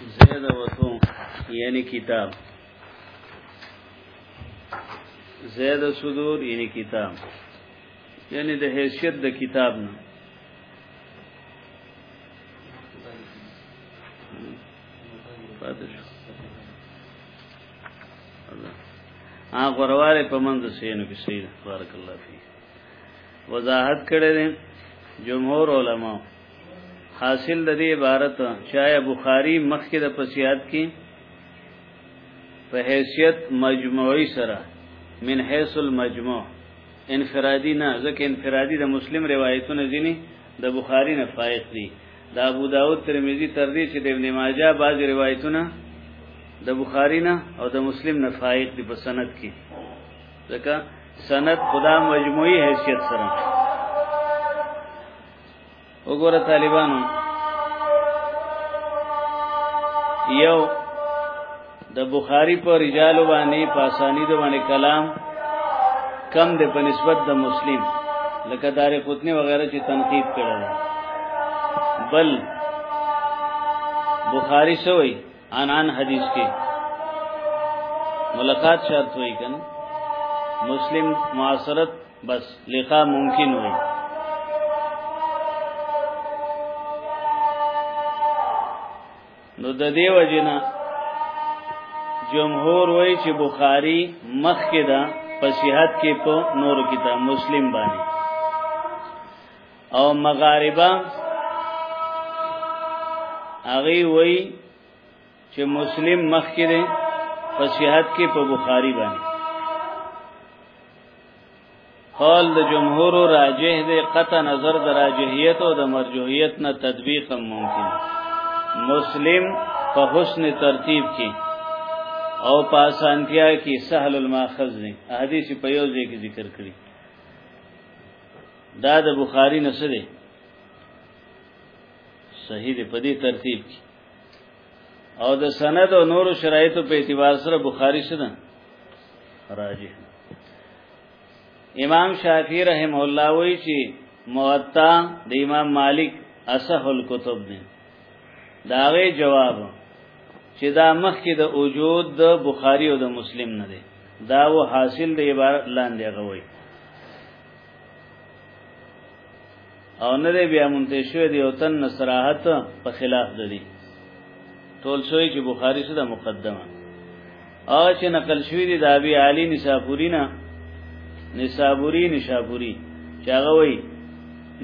زید وتو یعنی کتاب زید صدور یعنی کتاب یعنی د حیثیت د کتاب نه ها غرواله په منځ سینو کې سید بارک الله فیک وضاحت کړی دی جمهور علما حاصل د دې عبارت چې بخاری مخکې د پسیات کې په حیثیت مجموعي سره من حیث المجموع انفرادی نه ځکه انفرادی د مسلم روایتونه ځینی د بخاری نه فائق دي د ابو داود ترمذی تر دې چې د ابن ماجه بعض روایتونه د بخاری نه او د مسلم نه فائق دي په سند کې ځکه سند خدا مجموعي حیثیت سره وګوره طالبانو یو د بخاری پر رجال باندې پاسانی د باندې کلام کم د په نسبت د مسلم لکه دار قطنی وغیرہ چې تنقید کړل بل بخاری سوئی ان ان حدیث کې ملاقات شرط وای کنه مسلم معاصرت بس لقاء ممکن وي نو د دې وجنه جمهور وای چې بخاری مخ کې دا په صحت کې په نور کتاب مسلم باندې او مغاربه هغه وای چې مسلم مخ کې دی په صحت کې په بخاری باندې قول د جمهور راجح دی قطع نظر د راجحیت او د مرجحیت نه تطبیق هم ممکن مسلم په حسن ترتیب کې او په اسانتیا کې سهل الماخذ دی احادیث په یو ځای کې ذکر کړی دا د بخاری نه سره صحیح دی په دې ترتیب کې او د سند او نور شرایطو په اعتبار سره بخاری شنه راجح امام شافعی رحم الله وی چې موطا د امام مالک اصح الكتب دی داغه جواب چې دا مخ کې د وجود د بخاری او د مسلم نه دی دا و حاصل د عبارت لاندې غوي او نه دی بیا مونته شوی دی او تن نصراحت په خلاف دی ټول شوی چې بخاری سره مقدمه او چې نقل شوی دی د ابي علي نسابوري نه نسابوري نشابوري چې هغه وایي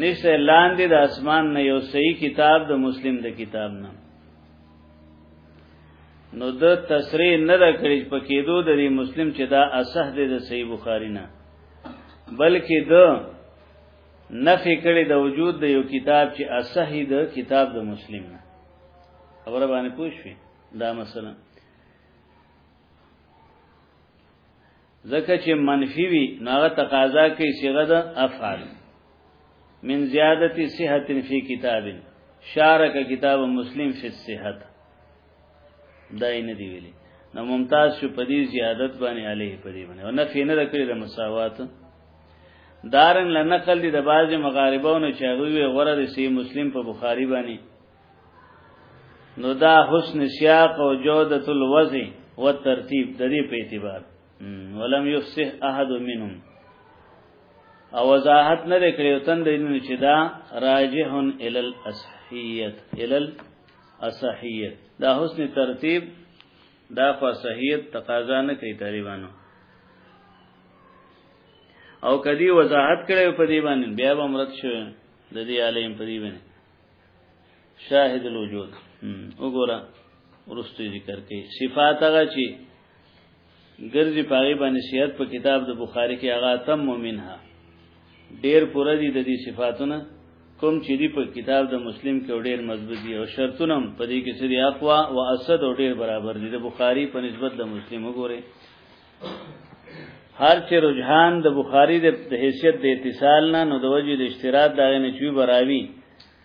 نشته لاندې د اسمان نه یو صحیح کتاب د مسلم د کتاب نه نو د تصریح نه دا کړی په کېدو د مسلم چې دا اصح دی د صحیح بخاری نه بلکې د نفي کړي د وجود د یو کتاب چې اصحی د کتاب د مسلم نه خبره باندې پوښوي دا مثلا ځکه چې منفي وي ناغه تقاضا کوي صيغه د افعال من زیادتی صحت فی کتاب شارک کتاب مسلم فی الصحت دای نه دی ویلي نو ممتاز شو په دې زیادت باندې علیه په دې باندې او نه فینه د کړی د مساوات دارن لنقل دي د بعض مغاربونو چې هغه وی غره د سی مسلم په بخاری باندې نو دا حسن سیاق او جودت الوضع و ترتیب د دې په اعتبار ولم یفسح احد منهم او وضاحت نه کړی او تند دین چې دا راجحن ال الاصحیت ال اصحیت دا حسن ترتیب دا خو صحیت تقاضا نه کوي طالبانو او کدی وضاحت کړي په دې باندې بیا به مرت شو د دې عالم په دې باندې شاهد الوجود وګوره ورستي ذکر کوي صفات هغه چې ګرځي پاغي باندې صحت په کتاب د بخاری کې هغه تم منها ډیر پوره دي د دې صفاتونه کوم چې دی په کتاب د مسلم کې ډیر مضبوط دي او شرطونه په دې کې سری اقوا او اسد ډیر برابر دي د بخاری په نسبت د مسلم وګوره هر چې رجحان د بخاری د حیثیت د اتصال نه نو د وجې د اشتراک دغه نه چوي براوي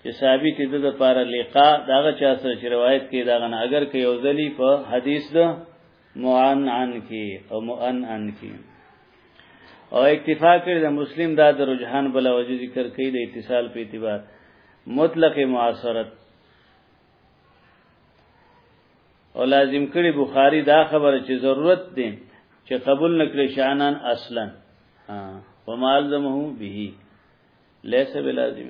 چې ثابت دي د لپاره لقاء دغه چا سره روایت کې دغه نه اگر کې یو ځلی په حدیث ده معنعن کی او مؤنن کی او اکتفا کړی د مسلم دا د رجحان بل وجه ذکر کړي د اتصال په اعتبار مطلق معاصرت او لازم کړي بخاری دا خبره چې ضرورت دي چې قبول نکړي شانان اصلا ومالزمه به ليس بلازم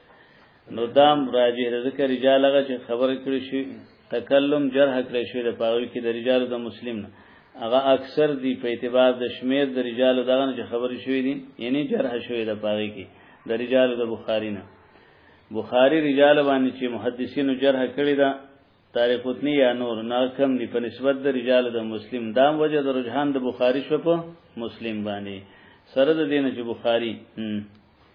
نو دام راجه د ذکر رجال هغه چې خبره کړی شي تکلم جرح کړی شي د پاوی کې د رجال د مسلم نه هغه اکثر دی په اعتبار د شمیر د رجال دغه چې خبرې شوې دي یعنی جرح شوې د پاوی کې د رجال د بخاری نه بخاری رجال باندې چې محدثینو جرح کړی دا تاریخ قطنی یا نور نه کم دی په نسبت د رجال د مسلم دا وجه د رجحان د بخاری شو په مسلم باندې سره د دین چې بخاری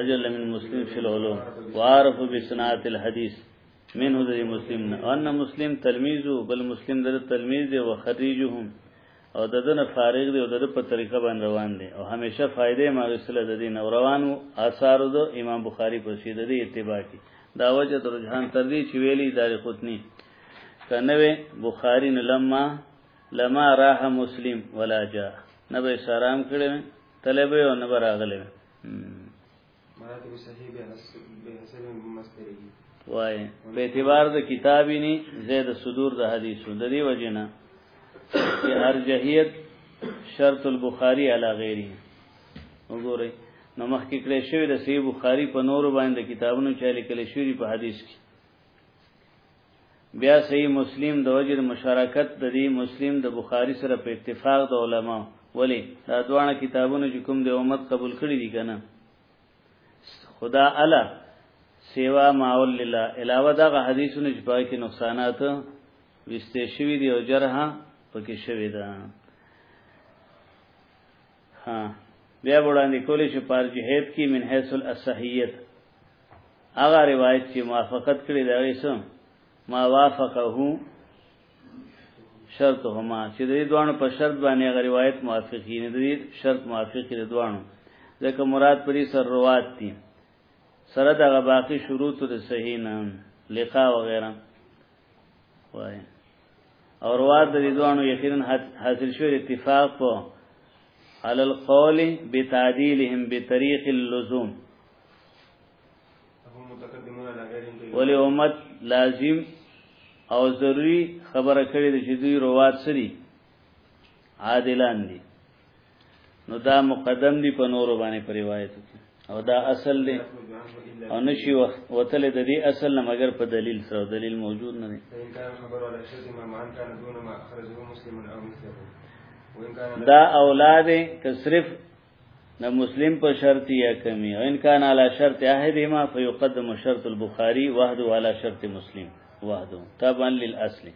اجل من مسلم فی العلوم وعارف بصناعت الحدیث منه د مسلم نه ان مسلم تلمیذو بل مسلم در تلمیذ دی او خریجهم او ددن فارغ دی او د په طریقه باندې روان دی او همیشه فائدې ما رسله د دین او روانو آثار د امام بخاری په سید دی اتباع کی دا وجه د رجحان تر دې چې ویلي دار قطنی کنوې بخاری نه لما لما راه مسلم ولا جا نبی سلام کړم تله به نه براغله مراتب صحیح به حسب مستری وای په اعتبار د کتابی نه زید صدور د حدیثو د دی وجنه چې ارجحیت شرط البخاری علی غیره وګورئ نو مخکې کړی شوی د صحیح بخاری په نورو باندې کتابونو چا لیکل شوی په حدیث کې بیا صحیح مسلم د وجد مشارکت د دې مسلم د بخاری سره په اتفاق د علما ولی دا دوانه کتابونه چې کوم د امت قبول کړی دي کنه خدا الا سیوا ماول لله علاوه دا حدیثونه چې پای کې نقصانات وسته شوی دی او جرحه پکې شوی ده ها بیا وړاندې کولې چې پارجهیت کې من حیث الصحیت هغه روایت چې موافقت کړی دا ویسم ما وافقه شرطهما چې د دوانو په شرط باندې هغه روایت موافقی نه دی شرط موافقی د دوانو ځکه مراد پرې سر روات دي سره دغه باقی شروط د صحیح نه لقا وغیرہ وای اور واد د دوانو یقینا حاصل شو اتفاق په على القول بتعديلهم بطريق اللزوم ولی امت لازم او ضروری خبره کړی د چې دوی روات سری عادلان دي نو دا مقدم دی په نورو باندې په روایت کې او دا اصل دی او نشي وتل د دې اصل نه مگر په دلیل سره دلیل موجود نه دی دا اولاد که صرف د مسلم په شرط یا کمی او ان کان علی شرط احدهما فیقدم شرط البخاری وحده علی شرط مسلم وحده تبعا للاصل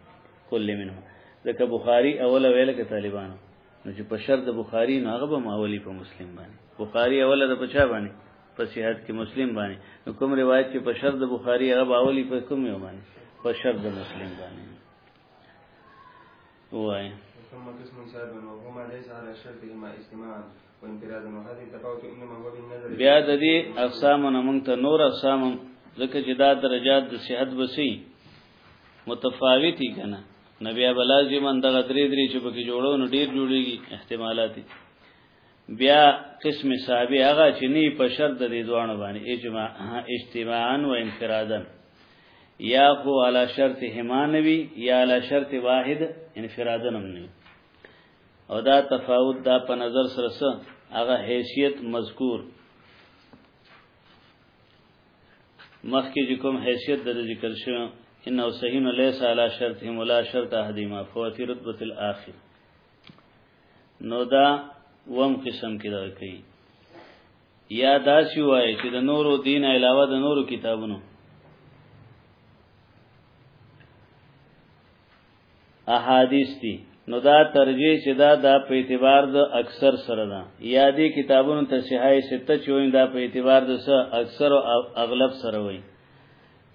کل منهم ځکه بخاری اوله ویل کې طالبانو نو چې په شرط د بخاری نو هغه به ماولی په مسلم باندې بخاری اوله د پچا باندې په صحت کې مسلم باندې نو کوم روایت چې په شرط د بخاری هغه باولی په کوم یو باندې په شرط د مسلم باندې وای ثم قسم صاحب نو هما ليس على شرطهما استماعا وانفرادا وهذه التفاوت انما هو بالنظر بیا د دې اقسام نه مونږ ته نور اقسام ځکه چې دا درجات د صحت بسي متفاوتی کنه نو بیا به لازما دغه درې درې چې پکې جوړو نو ډیر جوړیږي احتمالات بیا قسم صاحب هغه چې نه په شرط د دې دوانو باندې اجماع اجتماعا و انفرادا یا خو علی شرط همانوی یا علی شرط واحد انفرادا هم نه او دا تفاوت دا په نظر سره سره هغه حیثیت مذکور مخکې چې کوم حیثیت د ذکر شو انه صحیح ليس على شرطهم ولا شرط احدهما فهو في رتبه الاخر نو دا وم قسم کې دا کوي یا دا سی وای چې د نورو دین علاوه د نورو کتابونو احادیث دي نو دا ترجیح چې دا د په اعتبار د اکثر سره ده یا دې کتابونو ته صحای سته چې وین دا په اعتبار د سره اکثر او اغلب سره وي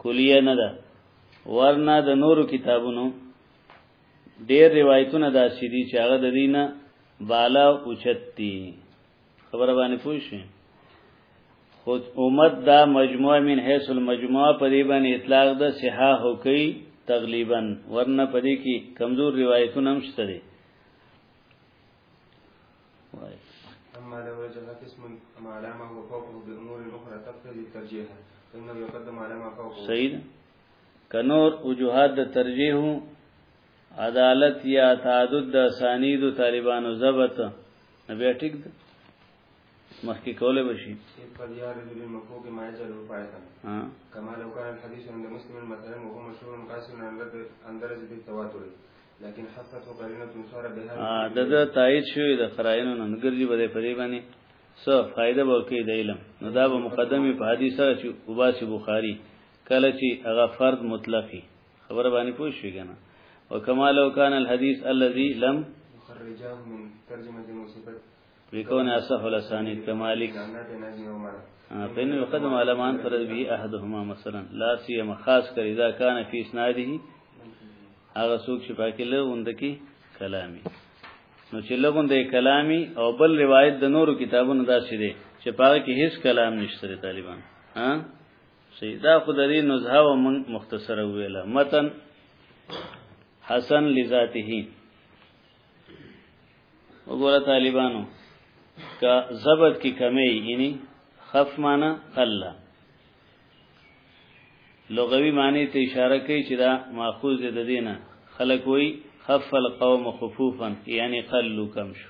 کلیه نه ده ورنه د نورو کتابونو ډېر روایتونه دا سړي چې هغه د دینه بالا اوچت دي خبره باندې پوه شئ خود امت دا مجموعه من حیث المجموعه په دې باندې اطلاق د صحاح هوکي تقریبا ورنه په دې کې کمزور روایتونه هم شته دي اما لو رجح قسم ما علامه وفوقه بامور اخرى تقتضي الترجيح فانه يقدم على ما فوقه سيد کنور وجوهات د ترجیح عدالت یا تعدد د اسانید طالبانو ضبط نه بیا ټیک ده مخکې کوله بشي قد يا رجل المفوق ما يجعل رفاعتا كما لو كان الحديث عند مسلم مثلا وهو مشهور قاسم عن درجه التواتر لكن حصته قرينه صار بها اه دغه تایید شوی د خراینو نن ګرځي بده پرې باندې څه فائدہ ورکړي د علم نو دا به مقدمه په حدیث سره چې وباسي بخاری کله چې هغه فرد مطلقي خبر باندې پوه شوې کنه وکما لو کان الحديث الذي لم خرجاه من ترجمه المصيبت بكون اصح الاسانيد كمالك فإن يقدم على ما انفرد به أحدهما مثلا لا سيما خاص کر اذا كان في اسناده هغه څوک چې پاکي له وندکی کلامي نو چې لګون د کلامي او بل روایت د نورو کتابونو دا شې دي چې پاره کې هیڅ کلام نشته طالبان ها شي دا خو د دې نزهه و من مختصر ویله متن حسن لذاته وګوره طالبانو کا ضبط کی کمی یعنی خف معنا الله لغوي معنی ته اشاره کوي چې دا ماخوذ دي د دینه خلک وي خف القوم خفوفا یعنی قلو کم شو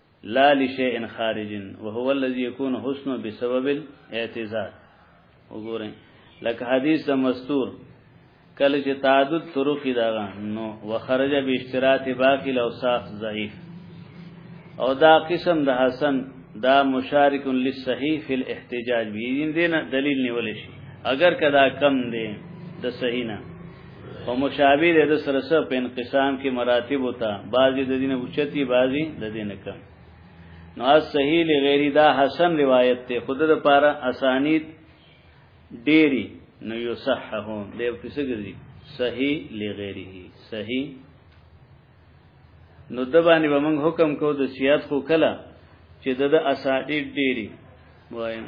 لا لشيء خارج وهو الذي يكون حسن بسبب الاعتزاز وګورئ لکه حدیث مستور کله چې تعدد طرق داغه نو وخرج به اشتراط باقی لو صاف ضعیف او دا قسم د حسن دا مشارک للصحیح فی الاحتجاج به دین دلیل نیول شي اگر کدا کم دی د صحیح نه او مشابه دې د سره سره په انقسام کې مراتب وتا بعضی د دینه اوچتی بعضی د دینه کم نو از صحیح لغیر دا حسن روایت ته خود د پاره اسانید ډیری نو یو صحه دی په څه ګرځي صحیح لغیره صحیح نو د باندې به موږ حکم کو د سیاست کو کله چې د اسانید ډیری وایم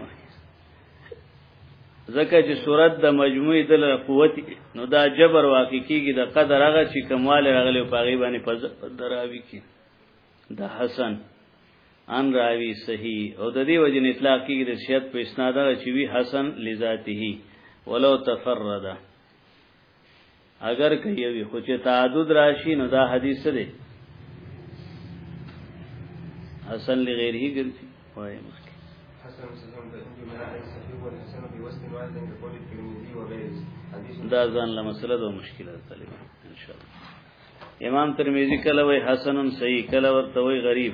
ځکه چې صورت د مجموعي دل قوت نو دا جبر واقع کیږي د قدر هغه چې کمواله راغلی په غي باندې په دراوي کې د حسن ان راوی صحیح او د دې وجه اطلاق کیږي د شیعت په اسناد هغه چې وی حسن لذاته ولو تفرد اگر کوي وي خو چې تعدد راشي نو دا حدیث څه دی حسن لغیره ګرځي وایي مخکې حسن سلام د جمعه صحیح او حسن په وسط نواز د قول ترمذی او غیره دا ځان له مسله د مشکلات طالب ان شاء الله امام ترمذی کله وای حسن صحیح کله ورته وای غریب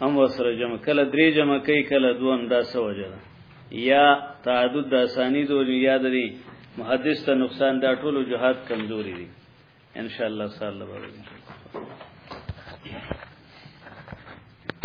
هم وسره جمع کله درې جمع کوي کله دوه دا څه وجه ده یا تعدد د اسانی دو یا د محدث ته نقصان دا ټول جهاد کمزوري دي ان شاء الله صلی الله علیه وسلم